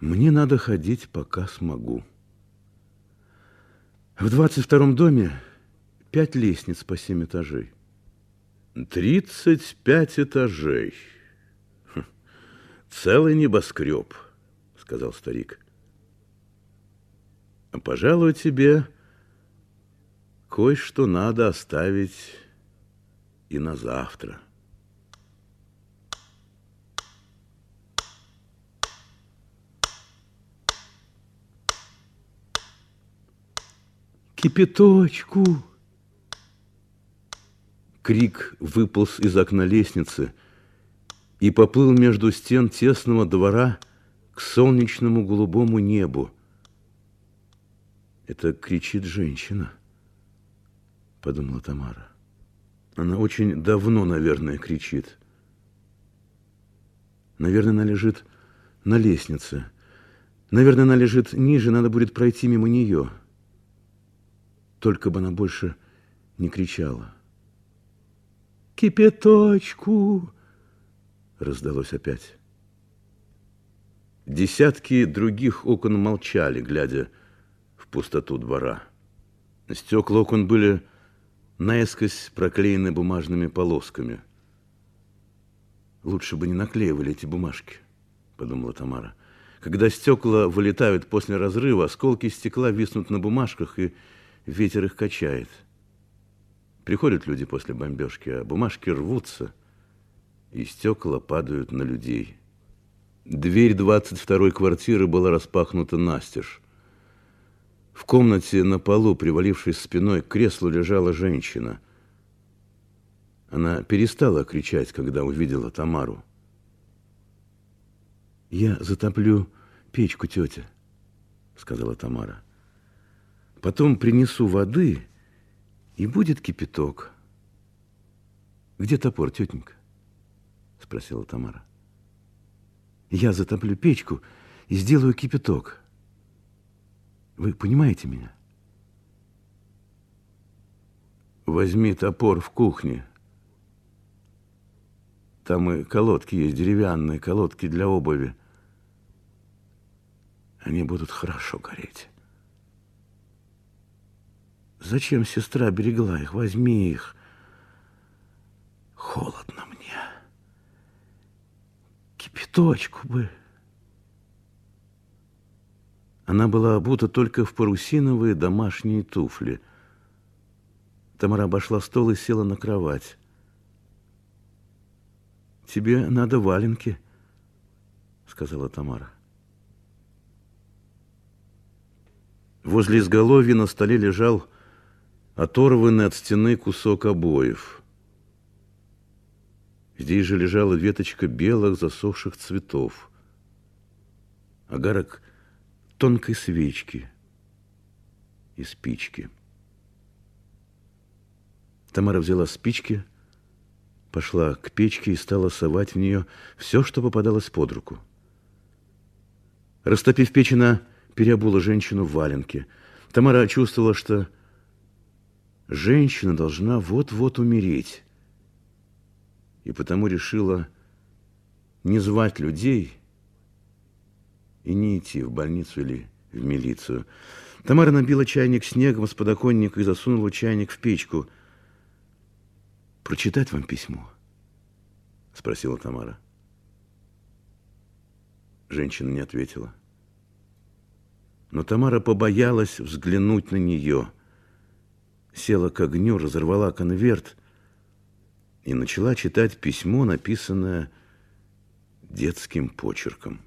Мне надо ходить, пока смогу. В двадцать втором доме пять лестниц по семь этажей. Тридцать пять этажей. Хм, целый небоскреб, сказал старик. Пожалуй, тебе кое-что надо оставить и на завтра. Кипяточку! Крик выполз из окна лестницы и поплыл между стен тесного двора к солнечному голубому небу. Это кричит женщина, подумала Тамара. Она очень давно, наверное, кричит. Наверное, она лежит на лестнице. Наверное, она лежит ниже, надо будет пройти мимо нее. Только бы она больше не кричала. «Кипяточку!» раздалось опять. Десятки других окон молчали, глядя в пустоту двора. Стекла окон были наискось проклеены бумажными полосками. Лучше бы не наклеивали эти бумажки, подумала Тамара. Когда стекла вылетают после разрыва, осколки стекла виснут на бумажках, и ветер их качает. Приходят люди после бомбежки, а бумажки рвутся, и стекла падают на людей. Дверь 22-й квартиры была распахнута настежь. В комнате на полу, привалившись спиной к креслу, лежала женщина. Она перестала кричать, когда увидела Тамару. «Я затоплю печку, тетя», — сказала Тамара. «Потом принесу воды, и будет кипяток». «Где топор, тетенька?» — спросила Тамара. «Я затоплю печку и сделаю кипяток». Вы понимаете меня? Возьми топор в кухне. Там и колодки есть, деревянные колодки для обуви. Они будут хорошо гореть. Зачем сестра берегла их? Возьми их. Холодно мне. Кипяточку бы. Она была обута только в парусиновые домашние туфли. Тамара обошла стол и села на кровать. «Тебе надо валенки», — сказала Тамара. Возле изголовья на столе лежал оторванный от стены кусок обоев. Здесь же лежала веточка белых засохших цветов. Агарок тонкой свечки и спички. Тамара взяла спички, пошла к печке и стала совать в нее все, что попадалось под руку. Растопив печь, она переобула женщину в валенке. Тамара чувствовала, что женщина должна вот-вот умереть, и потому решила не звать людей, и не идти в больницу или в милицию. Тамара набила чайник снегом с подоконника и засунула чайник в печку. «Прочитать вам письмо?» – спросила Тамара. Женщина не ответила. Но Тамара побоялась взглянуть на нее. Села к огню, разорвала конверт и начала читать письмо, написанное детским почерком.